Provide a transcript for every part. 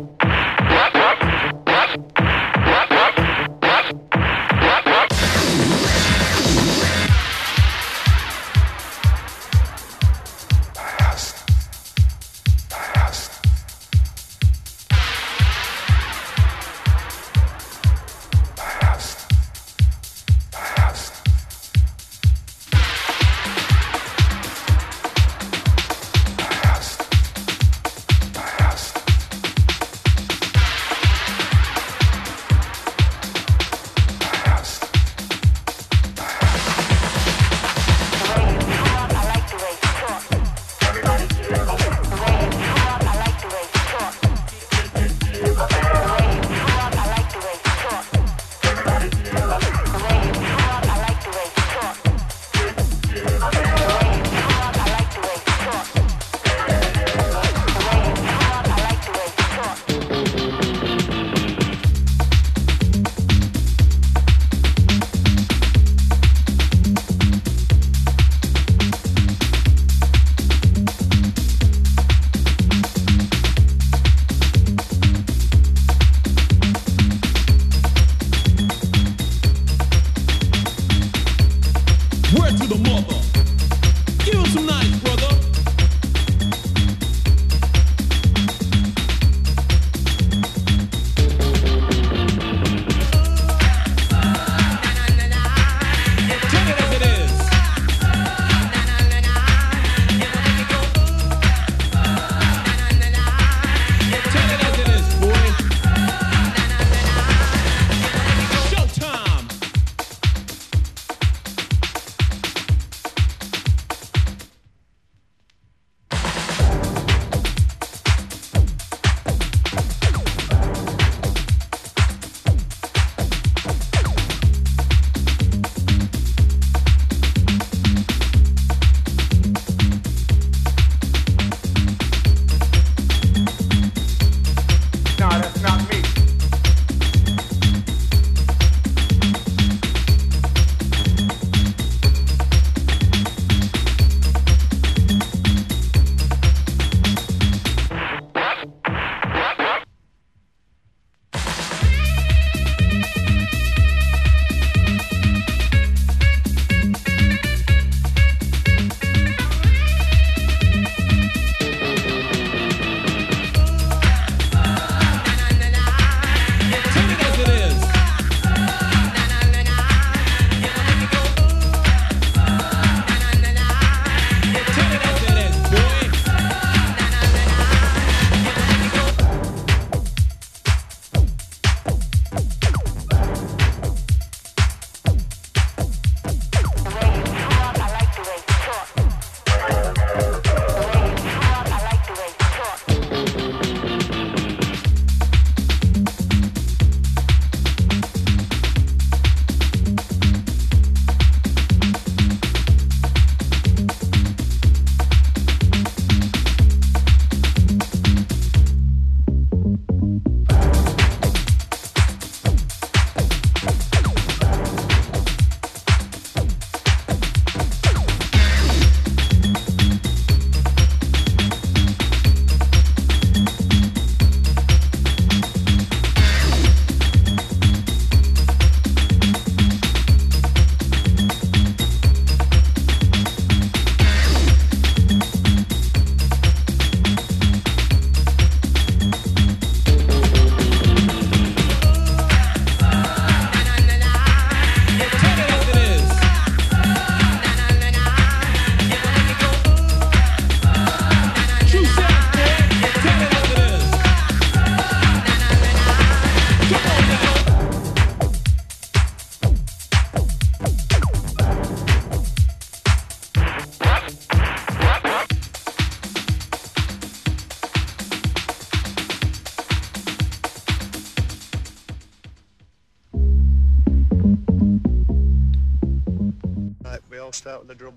Thank you.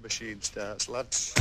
Machine starts, lads.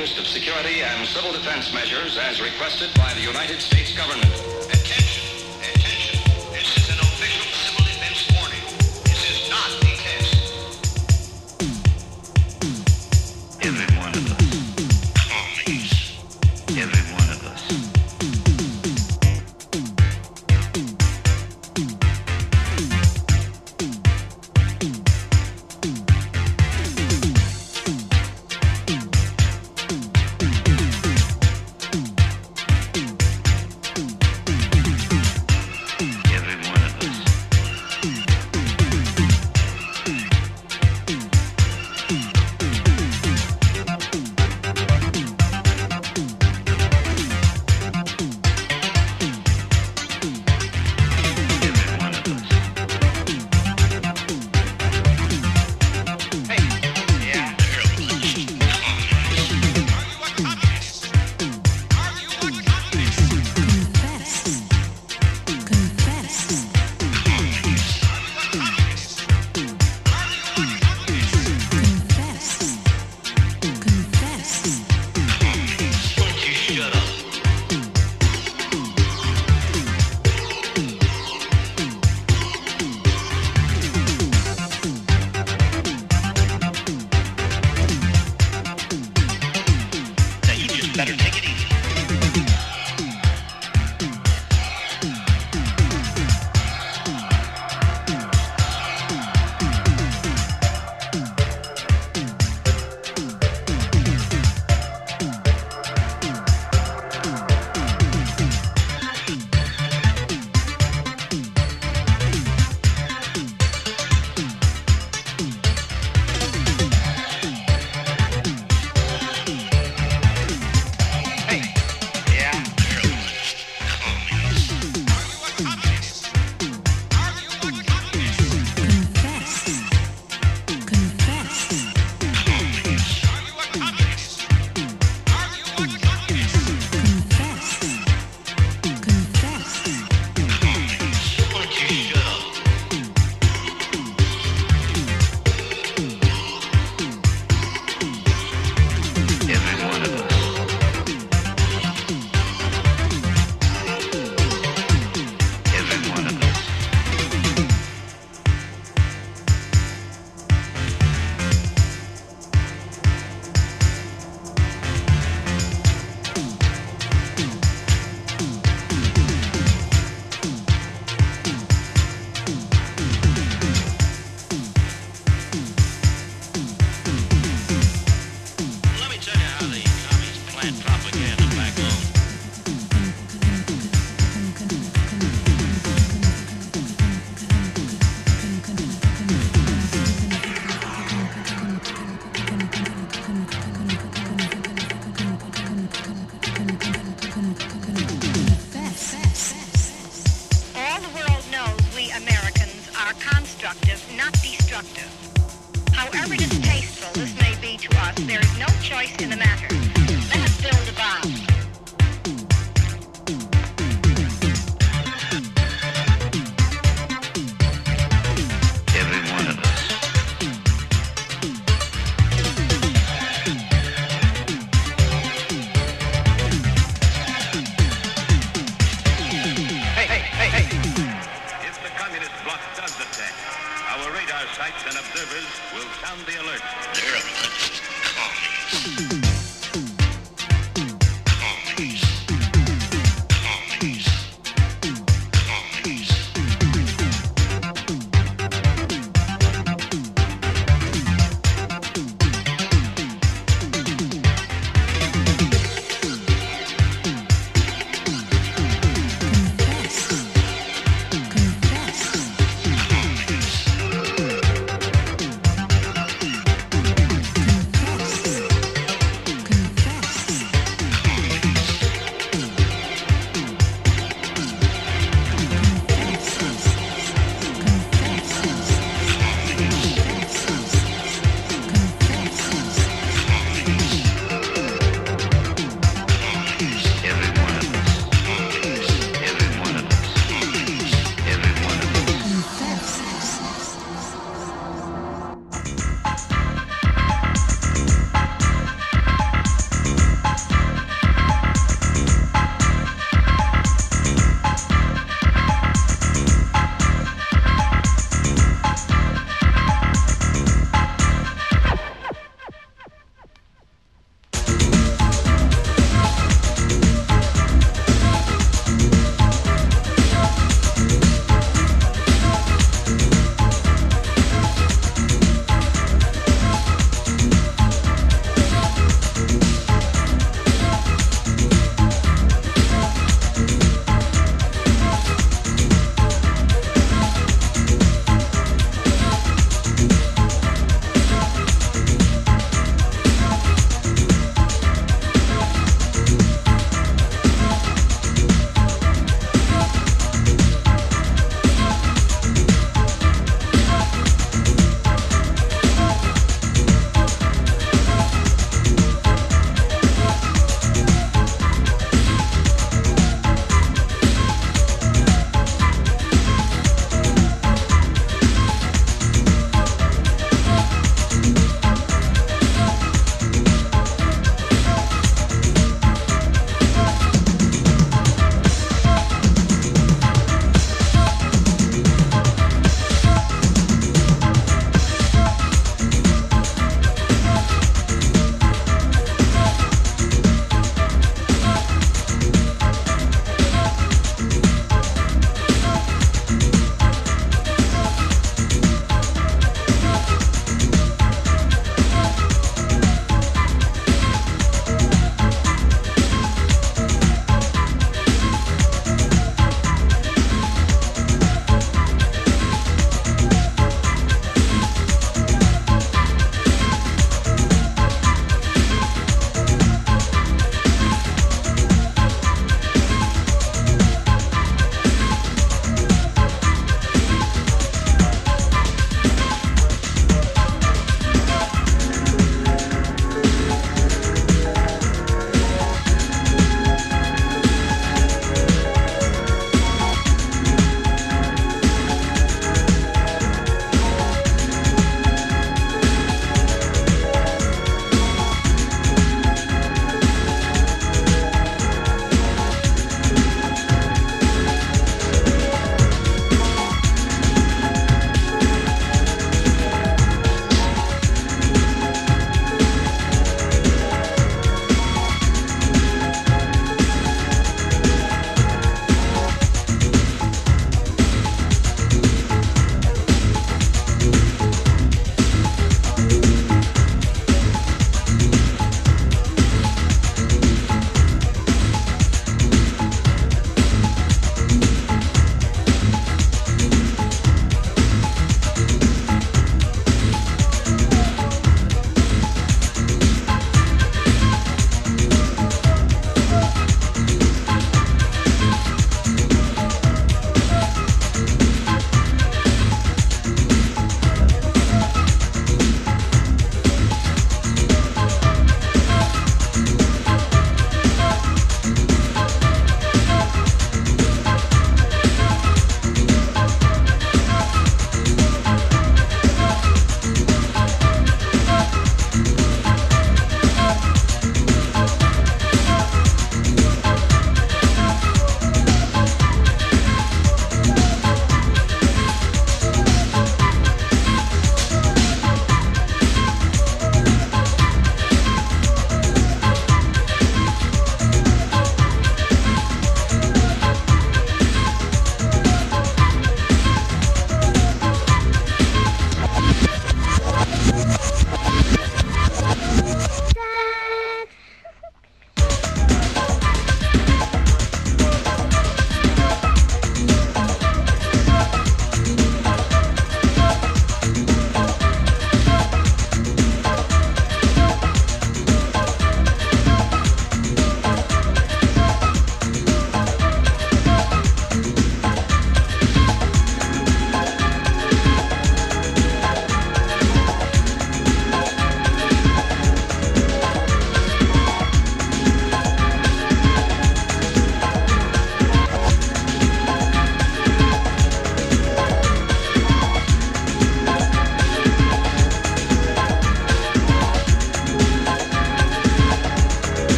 interest of security and civil defense measures as requested by the United States government.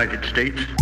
United States.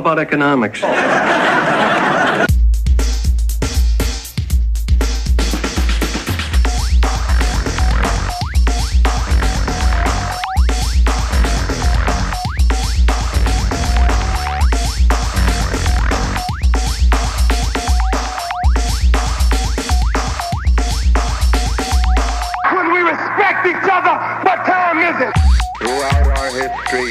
about economics. respect each other. What time is it? Throughout our history,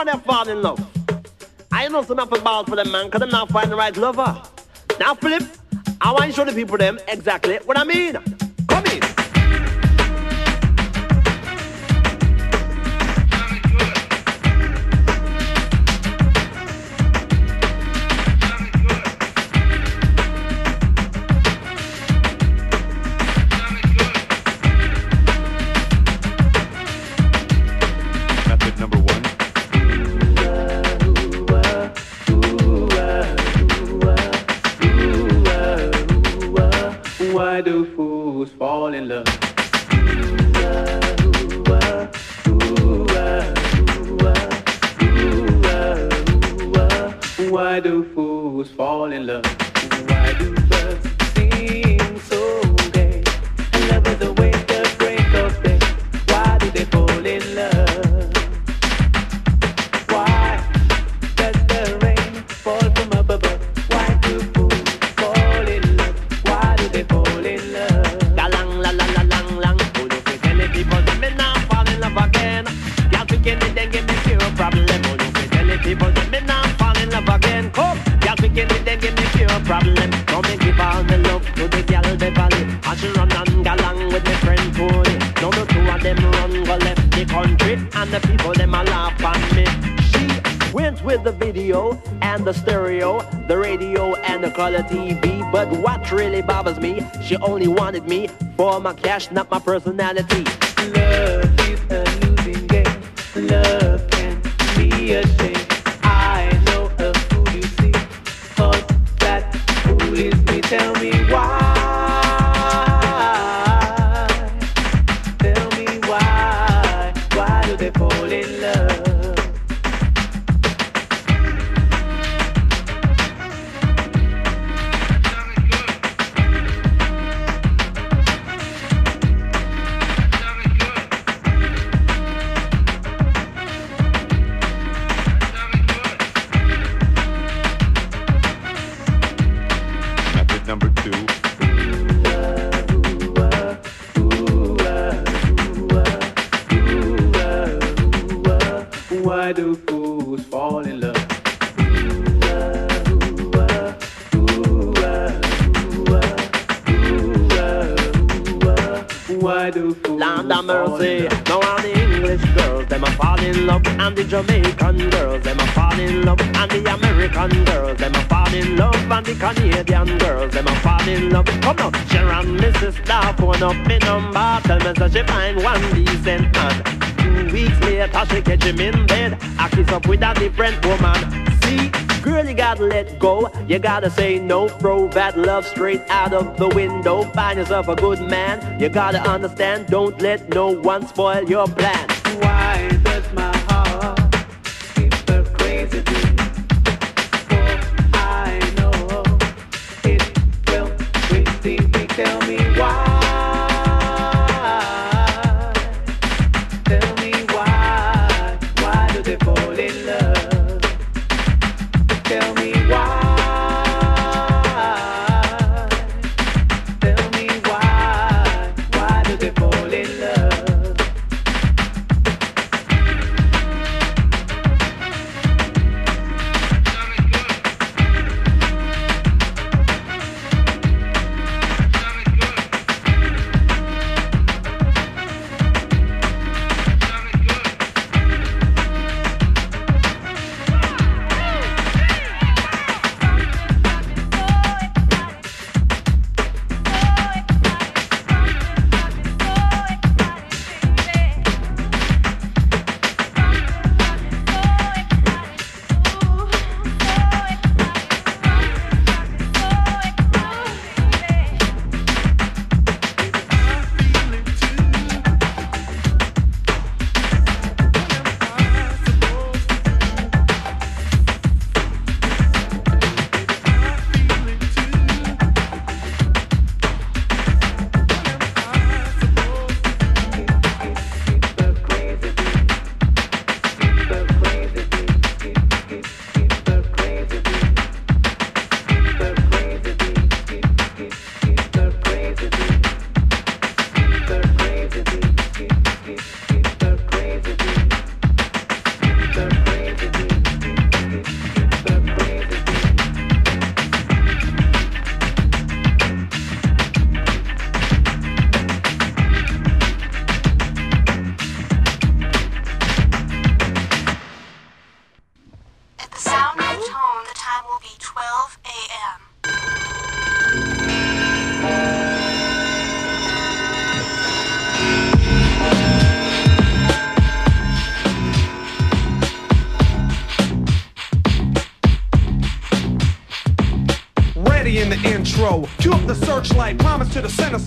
Now everybody have fall in love. I know some have a ball for them man, because them not find the right lover. Now Philip, I want to show the people them exactly what I mean. Come in. Give me pure problem. Come and give all the love to the gal Beverly. And she run and galang with me friend Tony. Now the two of them run go left the country, and the people them a laugh at me. She went with the video and the stereo, the radio and the color TV. But what really bothers me, she only wanted me for my cash, not my personality. Love is a losing game. Love can be a shame. And the American girls, them a fall in love, and the Canadian girls, them a fall in love. Come now, Sharon, Mrs. Star, phone up me number, tell me so she find one decent man. Two weeks later, she catch him in bed, I kiss up with a different woman. See, girl, you gotta let go. You gotta say no, throw that love straight out of the window. Find yourself a good man. You gotta understand, don't let no one spoil your plan. Why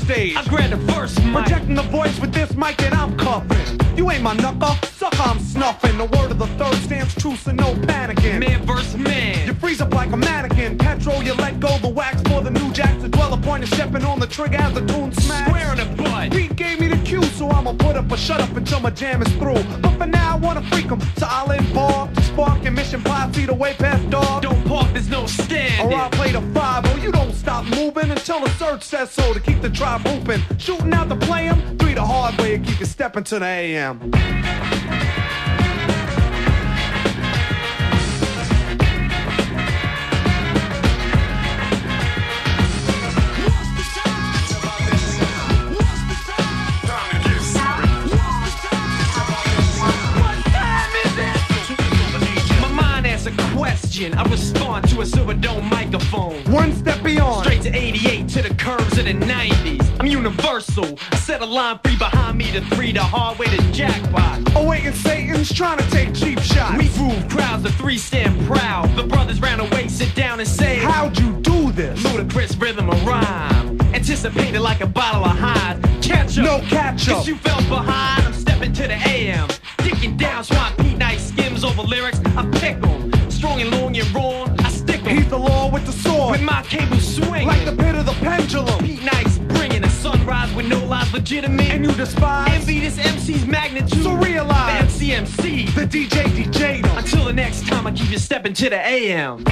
stage. I grab the first mic. Projecting the voice with this mic that I'm cuffing. You ain't my knuckle, sucker, I'm snuffing. The word of the third stands true, so no panicking. Man versus man. You freeze up like a mannequin. Petrol, you let go the wax for the new jacks. The dweller point is stepping on the trigger as the tune smash. Square in the butt. Pete gave me the cue, so I'ma put up a shut up until my jam is through. But for now, I wanna freak freak 'em. So I'll involve spark and mission five feet away past dog. Don't park, there's no stand. Or I'll play the five, oh, you don't stop moving until the Serch says so to keep the drive hooping. Shooting out to play 'em, three the hard way and keep you stepping to the AM. Question. I respond to a silver dome microphone. One step beyond. Straight to 88 to the curves of the 90s. I'm universal. I set a line free behind me to three, the hard way to jackpot. Awaiting Satan's trying to take cheap shots. We move crowds, the three stand proud. The brothers ran away, sit down and say, How'd you do this? Ludicrous rhythm of rhyme. Anticipated like a bottle of Hyde. Catch up. No catch up. Cause you fell behind. I'm stepping to the AM. Dicking down, swat Pete Nice skims over lyrics. I pick 'em. Strong and long and wrong. I stick 'em. He's the law with the sword. With my cable swing. Like the pit of the pendulum. Pete Nice bringing a sunrise with no lies legitimate. And you despise. Envy this MC's magnitude. So realize. The MCMC. The DJ 'em. Until the next time I keep you stepping to the AM.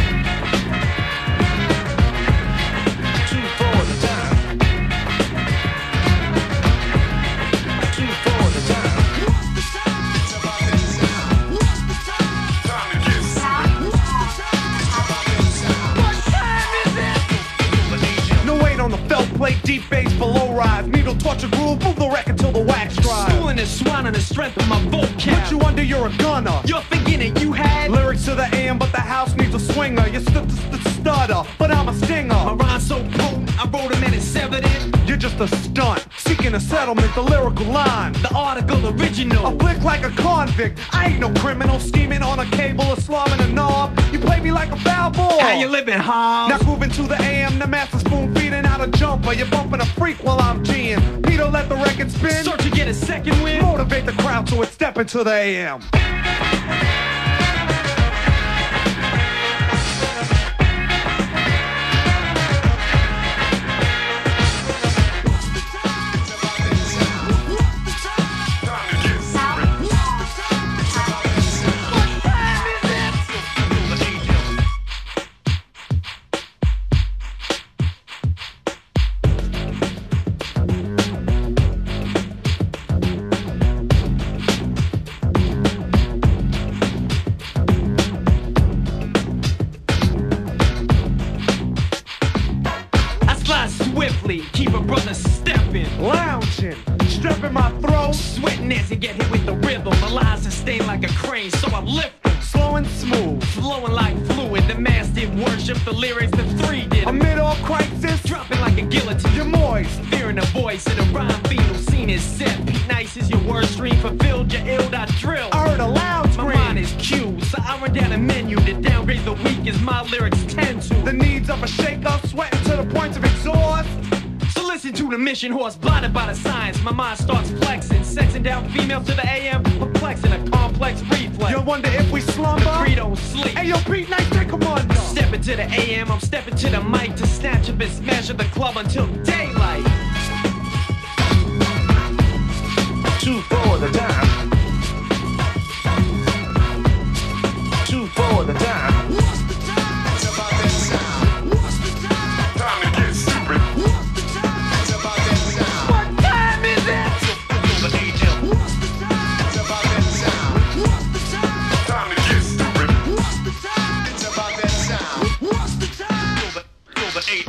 Deep bass below rise. Needle torture groove, move the record till the wax dries. Schooling is swine on the strength of my vocab. Put you under, you're a gunner. You're that you had Lyrics to the AM, but the house needs a swinger. You st- st- st- stutter, but I'm a stinger. my rhymes so potent. I wrote them and it's evident. You're just a stunt, seeking a settlement, the lyrical line. The article original. A flick like a convict. I ain't no criminal scheming on a cable or slumming a knob. You play me like a foul ball. How you living, Hobbs? Now moving to the AM, the master spoon feeding out a jumper. You're bumping a freak while I'm G'ing. Peter, let the record spin. Start to get a second win. Motivate the crowd so it's step into the AM. The